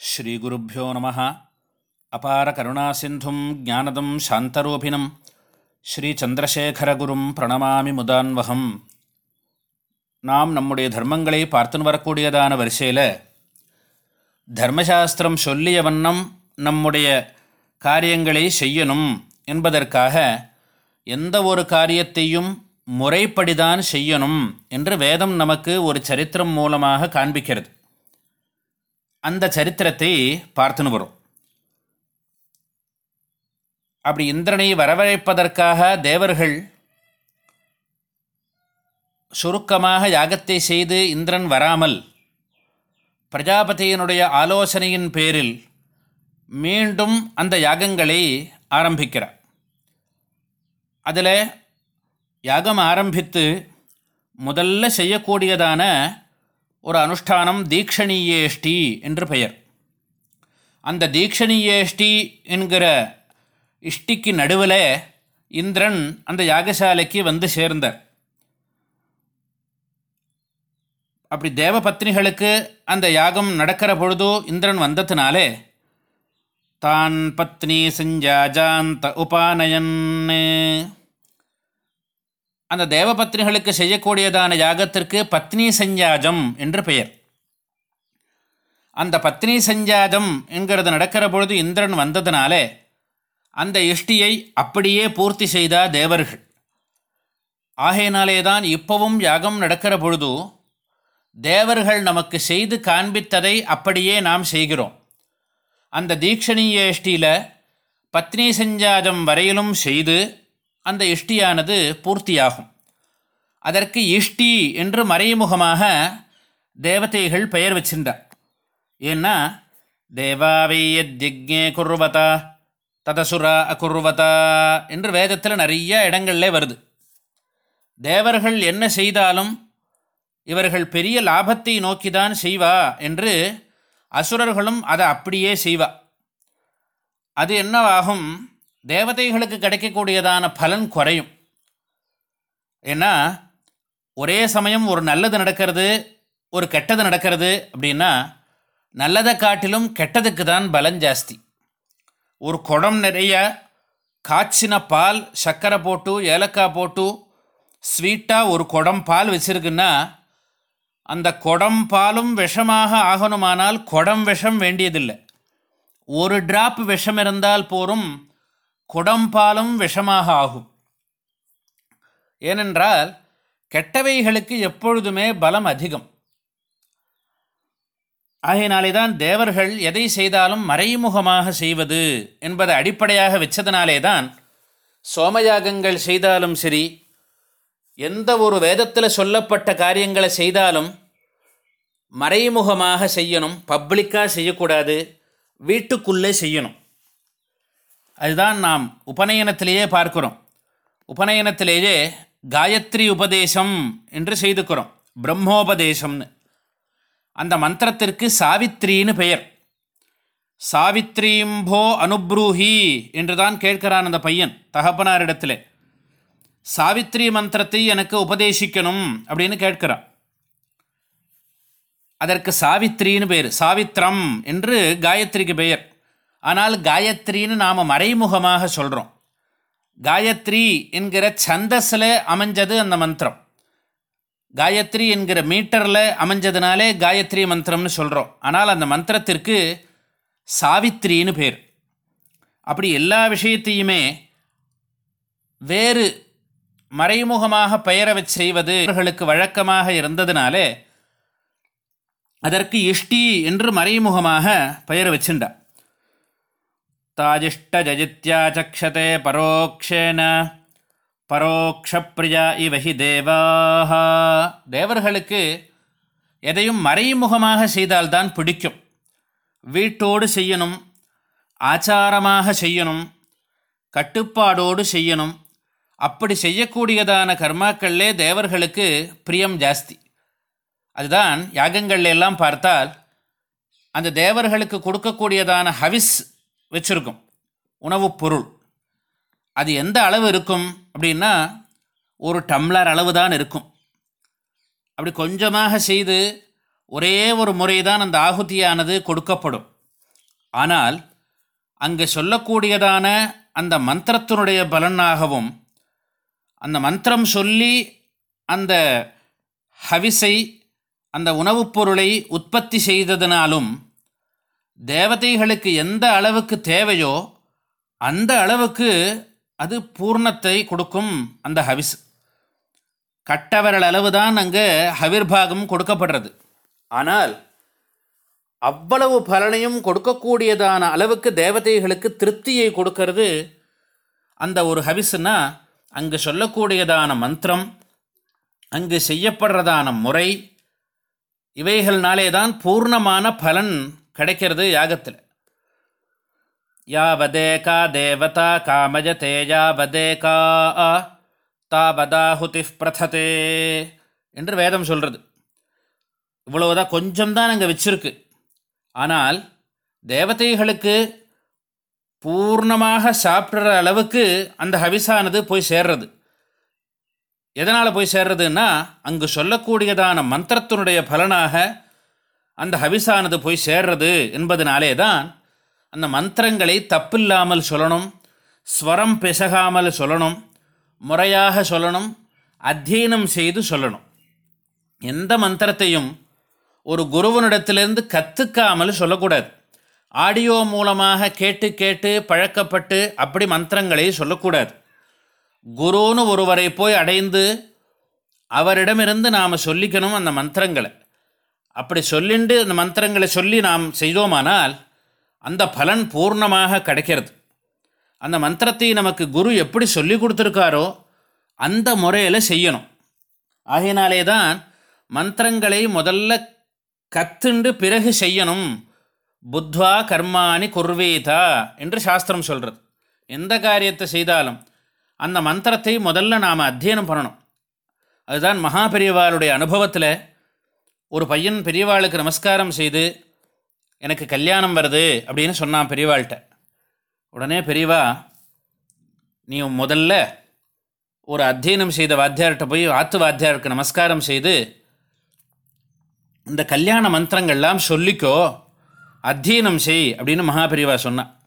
ஸ்ரீகுருப்போ நம அபார கருணாசிந்தும் ஜானதம் சாந்தரூபிணம். ஸ்ரீச்சந்திரசேகரகுரும் பிரணமாமி முதான்வகம். நாம் நம்முடைய தர்மங்களை பார்த்துன்னு வரக்கூடியதான வரிசையில் தர்மசாஸ்திரம் சொல்லிய வண்ணம் நம்முடைய காரியங்களை செய்யணும் என்பதற்காக எந்த ஒரு காரியத்தையும் முறைப்படிதான் செய்யணும் என்று வேதம் நமக்கு ஒரு சரித்திரம் மூலமாக காண்பிக்கிறது. அந்த சரித்திரத்தை பார்த்துன்னு வரும். அப்படி இந்திரனை வரவழைப்பதற்காக தேவர்கள் சுருக்கமாக யாகத்தை செய்து இந்திரன் வராமல் பிரஜாபதியினுடைய ஆலோசனையின் பேரில் மீண்டும் அந்த யாகங்களை ஆரம்பிக்கிறார். அதில் யாகம் ஆரம்பித்து முதல்ல செய்யக்கூடியதான ஒரு அனுஷ்டானம் தீக்ஷணீயேஷ்டி என்று பெயர். அந்த தீக்ஷணீயேஷ்டி என்கிற இஷ்டிக்கு நடுவில் இந்திரன் அந்த யாகசாலைக்கு வந்து சேர்ந்தார். அப்படி தேவ பத்னிகளுக்கு அந்த யாகம் நடக்கிற பொழுதோ இந்திரன் வந்ததுனாலே தான் பத்னி செஞ்சாஜாந்த உபானயன் அந்த தேவபத்னிகளுக்கு செய்யக்கூடியதான யாகத்திற்கு பத்னி சஞ்சாஜம் என்று பெயர். அந்த பத்னி சஞ்சாஜம் என்கிறது நடக்கிற பொழுது இந்திரன் வந்ததுனாலே அந்த இஷ்டியை அப்படியே பூர்த்தி செய்தா தேவர்கள். ஆகையினாலே தான் இப்போவும் யாகம் நடக்கிற பொழுது தேவர்கள் நமக்கு செய்து காண்பித்ததை அப்படியே நாம் செய்கிறோம். அந்த தீட்சணீய இஷ்டியில் பத்னி சஞ்சாஜம் வரையிலும் செய்து அந்த இஷ்டியானது பூர்த்தியாகும். அதற்கு இஷ்டி என்று மறைமுகமாக தேவதைகள் பெயர் வச்சிருந்தார் ஏன்னா தேவாவையஜ்ஞே குர்வதா ததசுரா அகுர்வதா என்று வேதத்தில் நிறைய இடங்கள்லே வருது. தேவர்கள் என்ன செய்தாலும் இவர்கள் பெரிய லாபத்தை நோக்கிதான் செய்வா என்று அசுரர்களும் அதை அப்படியே செய்வா. அது என்னவாகும்? தேவதைகளுக்கு கிடைக்கக்கூடியதான பலன் குறையும். ஏன்னா ஒரே சமயம் ஒரு நல்லது நடக்கிறது ஒரு கெட்டது நடக்கிறது அப்படின்னா நல்லதை காட்டிலும் கெட்டதுக்கு தான் பலன் ஜாஸ்தி. ஒரு குடம் நிறைய காய்ச்சின பால் சர்க்கரை போட்டு ஏலக்காய் போட்டு ஸ்வீட்டாக ஒரு குடம் பால் வச்சுருக்குன்னா அந்த குடம் பாலும் விஷமாக ஆகணுமானால் குடம் விஷம் வேண்டியதில்லை. ஒரு டிராப் விஷம் இருந்தால் போரும் குடம்பாலும் விஷமாக ஆகும். ஏனென்றால் கெட்டவைகளுக்கு எப்பொழுதுமே பலம் அதிகம். ஆகையினாலே தான் தேவர்கள் எதை செய்தாலும் மறைமுகமாக செய்வது என்பதை அடிப்படையாக வச்சதுனாலே தான் சோமயாகங்கள் செய்தாலும் சரி எந்த ஒரு வேதத்தில் சொல்லப்பட்ட காரியங்களை செய்தாலும் மறைமுகமாக செய்யணும் பப்ளிக்காக செய்யக்கூடாது வீட்டுக்குள்ளே செய்யணும். அதுதான் நாம் உபநயனத்திலேயே பார்க்கிறோம். உபநயனத்திலேயே காயத்ரி உபதேசம் என்று செய்துக்கிறோம். பிரம்மோபதேசம்னு. அந்த மந்திரத்திற்கு சாவித்ரின்னு பெயர். சாவித்ரீம்போ அனுப்ரூஹி என்று தான் கேட்கிறான் அந்த பையன் தகப்பனாரிடத்தில். சாவித்ரி மந்திரத்தை எனக்கு உபதேசிக்கணும் அப்படின்னு கேட்கிறான். அதற்கு சாவித்ரின்னு பெயர் சாவித்ரம் என்று காயத்ரிக்கு பெயர். ஆனால் காயத்ரின்னு நாம் மறைமுகமாக சொல்கிறோம் காயத்ரி என்கிற சந்தஸில் அமைஞ்சது அந்த மந்திரம். காயத்ரி என்கிற மீட்டரில் அமைஞ்சதுனாலே காயத்ரி மந்திரம்னு சொல்கிறோம் ஆனால் அந்த மந்திரத்திற்கு சாவித்ரின்னு பேர். அப்படி எல்லா விஷயத்தையுமே வேறு மறைமுகமாக பெயர செய்வது அவர்களுக்கு வழக்கமாக இருந்ததுனாலே அதற்கு இஷ்டி என்று மறைமுகமாக பெயர் வச்சுண்டான் தாஜிஷ்டஜித்யாச்சக்ஷதே பரோக்ஷேன பரோக்ஷப்ரியா இவஹி தேவாக தேவர்களுக்கு எதையும் மறைமுகமாக செய்தால்தான் பிடிக்கும். வீட்டோடு செய்யணும் ஆச்சாரமாக செய்யணும் கட்டுப்பாடோடு செய்யணும். அப்படி செய்யக்கூடியதான கர்மாக்கள்லே தேவர்களுக்கு பிரியம் ஜாஸ்தி. அதுதான் யாகங்கள்ல எல்லாம் பார்த்தால் அந்த தேவர்களுக்கு கொடுக்கக்கூடியதான ஹவிஸ் வச்சுருக்கும். உணவுப் பொருள். அது எந்த அளவு இருக்கும் அப்படின்னா ஒரு டம்ளர் அளவு தான் இருக்கும். அப்படி கொஞ்சமாக செய்து ஒரே ஒரு முறை தான் அந்த ஆகுதியானது கொடுக்கப்படும். ஆனால் அங்கே சொல்லக்கூடியதான அந்த மந்திரத்தினுடைய பலனாகவும் அந்த மந்திரம் சொல்லி அந்த ஹவிசை அந்த உணவுப் பொருளை உற்பத்தி செய்ததினாலும் தேவதைகளுக்கு எந்த அளவுக்கு தேவையோ அந்த அளவுக்கு அது பூர்ணத்தை கொடுக்கும் அந்த ஹவிஸ். கட்டவரல் அளவு தான் அங்கே ஹவிர்பாகம் கொடுக்கப்படுறது. ஆனால் அவ்வளவு பலனையும் கொடுக்கக்கூடியதான அளவுக்கு தேவதைகளுக்கு திருப்தியை கொடுக்கறது அந்த ஒரு ஹவிஸ்னா அங்கு சொல்லக்கூடியதான மந்திரம் அங்கு செய்யப்படுறதான முறை இவைகள்னாலே தான் பூர்ணமான பலன் கிடைக்கிறது யாகத்தில். யாவதேகா தேவதா காமஜதே யாவதேகா தாவதாஹுதி பிரததே என்று வேதம் சொல்கிறது இவ்வளவுதான் கொஞ்சம்தான் அங்கே வச்சிருக்கு. ஆனால் தேவதைகளுக்கு பூர்ணமாக சாப்பிட்ற அளவுக்கு அந்த ஹவிஸானது போய் சேர்றது. எதனால் போய் சேர்றதுன்னா அங்கு சொல்லக்கூடியதான மந்திரத்தினுடைய பலனாக அந்த ஹவிஸானது போய் சேர்றது என்பதனாலே தான் அந்த மந்திரங்களை தப்பில்லாமல் சொல்லணும் ஸ்வரம் பிசகாமல் சொல்லணும் முறையாக சொல்லணும் அத்தியனம் செய்து சொல்லணும். எந்த மந்திரத்தையும் ஒரு குருவனிடத்திலிருந்து கற்றுக்காமல் சொல்லக்கூடாது. ஆடியோ மூலமாக கேட்டு கேட்டு பழக்கப்பட்டு அப்படி மந்திரங்களை சொல்லக்கூடாது. குருன்னு ஒருவரை போய் அடைந்து அவரிடமிருந்து நாம் சொல்லிக்கணும் அந்த மந்திரங்களை. அப்படி சொல்லிண்டு அந்த மந்திரங்களை சொல்லி நாம் செய்தோமானால் அந்த பலன் பூர்ணமாக கிடைக்கிறது. அந்த மந்திரத்தை நமக்கு குரு எப்படி சொல்லி கொடுத்துருக்காரோ அந்த முறையில் செய்யணும். ஆகையினாலே தான் மந்திரங்களை முதல்ல கத்துண்டு பிறகு செய்யணும். புத்வா கர்மானி குர்வீதா என்று சாஸ்திரம் சொல்கிறது எந்த காரியத்தை செய்தாலும் அந்த மந்திரத்தை முதல்ல நாம் அத்தியனம் பண்ணணும். அதுதான் மகாபெரியவாளுடைய அனுபவத்தில் ஒரு பையன் பெரியவாளுக்கு நமஸ்காரம் செய்து எனக்கு கல்யாணம் வருது அப்படின்னு சொன்னான் பெரியவாள்கிட்ட. உடனே பெரியவா நீ முதல்ல ஒரு அத்தியனம் செய்த வாத்தியார்கிட்ட போய் ஆத்து வாத்தியாருக்கு நமஸ்காரம் செய்து இந்த கல்யாண மந்திரங்கள்லாம் சொல்லிக்கோ அத்தியனம் செய் அப்படின்னு மகாபெரிவா சொன்னான்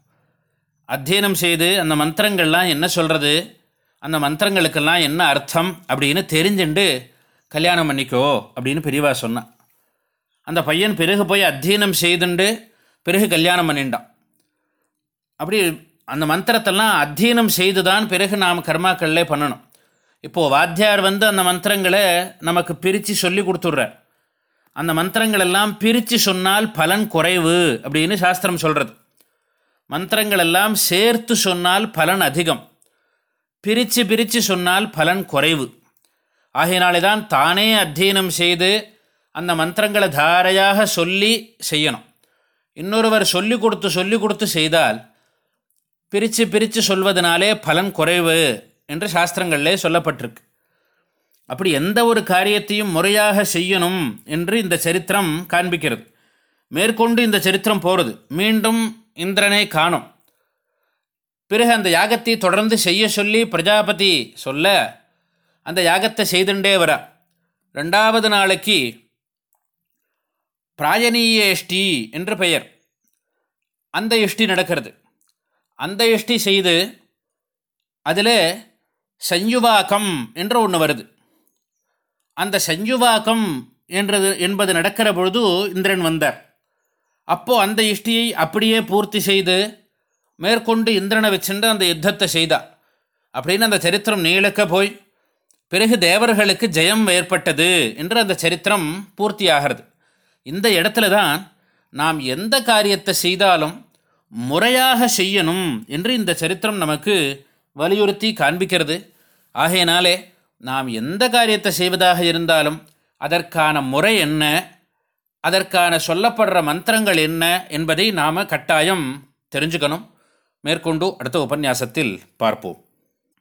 அத்தியனம் செய்து அந்த மந்திரங்கள்லாம் என்ன சொல்கிறது அந்த மந்திரங்களுக்கெல்லாம் என்ன அர்த்தம் அப்படின்னு தெரிஞ்சுண்டு கல்யாணம் பண்ணிக்கோ அப்படின்னு பெரியவா சொன்னான். அந்த பையன் பிறகு போய் அத்தியனம் செய்துண்டு பிறகு கல்யாணம் பண்ணிட்டான் அப்படி அந்த மந்திரத்தெல்லாம் அத்தியனம் செய்து தான் பிறகு நாம் கர்மாக்கள்லே பண்ணணும். இப்போது வாத்தியார் வந்து அந்த மந்திரங்களை நமக்கு பிரித்து சொல்லி கொடுத்துட்றார். அந்த மந்திரங்கள் எல்லாம் பிரித்து சொன்னால் பலன் குறைவு அப்படின்னு சாஸ்திரம் சொல்கிறது மந்திரங்கள் எல்லாம் சேர்த்து சொன்னால் பலன் அதிகம். பிரித்து பிரித்து சொன்னால் பலன் குறைவு. ஆகையினாலே தான் தானே அத்தியனம் செய்து அந்த மந்திரங்களை தாரையாக சொல்லி செய்யணும். இன்னொருவர் சொல்லி கொடுத்து சொல்லி கொடுத்து செய்தால் பிரித்து பிரித்து சொல்வதனாலே பலன் குறைவு என்று சாஸ்திரங்களிலே சொல்லப்பட்டிருக்கு. அப்படி எந்த ஒரு காரியத்தையும் முறையாக செய்யணும் என்று இந்த சரித்திரம் காண்பிக்கிறது. மேற்கொண்டு இந்த சரித்திரம் போகிறது மீண்டும் இந்திரனை காணும். பிறகு அந்த யாகத்தை தொடர்ந்து செய்ய சொல்லி பிரஜாபதி சொல்ல அந்த யாகத்தை செய்துண்டே வர. ரெண்டாவது நாளைக்கு பிராயணீயேஷ்டி என்று பெயர். அந்த இஷ்டி நடக்கிறது. அந்த இஷ்டி செய்து அதில் சஞ்சுவாக்கம் என்று ஒன்று வருது. அந்த சஞ்சுவாக்கம் என்றது என்பது நடக்கிற பொழுது இந்திரன் வந்தார். அப்போது அந்த இஷ்டியை அப்படியே பூர்த்தி செய்து மேற்கொண்டு இந்திரனை வச்சுட்டு அந்த யுத்தத்தை செய்தார். அப்படின்னு அந்த சரித்திரம் நீளக்க போய் பிறகு தேவர்களுக்கு ஜெயம் ஏற்பட்டது என்று அந்த சரித்திரம் பூர்த்தியாகிறது. இந்த இடத்துல தான் நாம் எந்த காரியத்தை செய்தாலும் முறையாக செய்யணும் என்று இந்த சரித்திரம் நமக்கு வலியுறுத்தி காண்பிக்கிறது. ஆகையினாலே நாம் எந்த காரியத்தை செய்வதாக இருந்தாலும் அதற்கான முறை என்ன அதற்கான சொல்லப்படுற மந்திரங்கள் என்ன என்பதை நாம் கட்டாயம் தெரிஞ்சுக்கணும். மேற்கொண்டு அடுத்த உபன்யாசத்தில் பார்ப்போம்.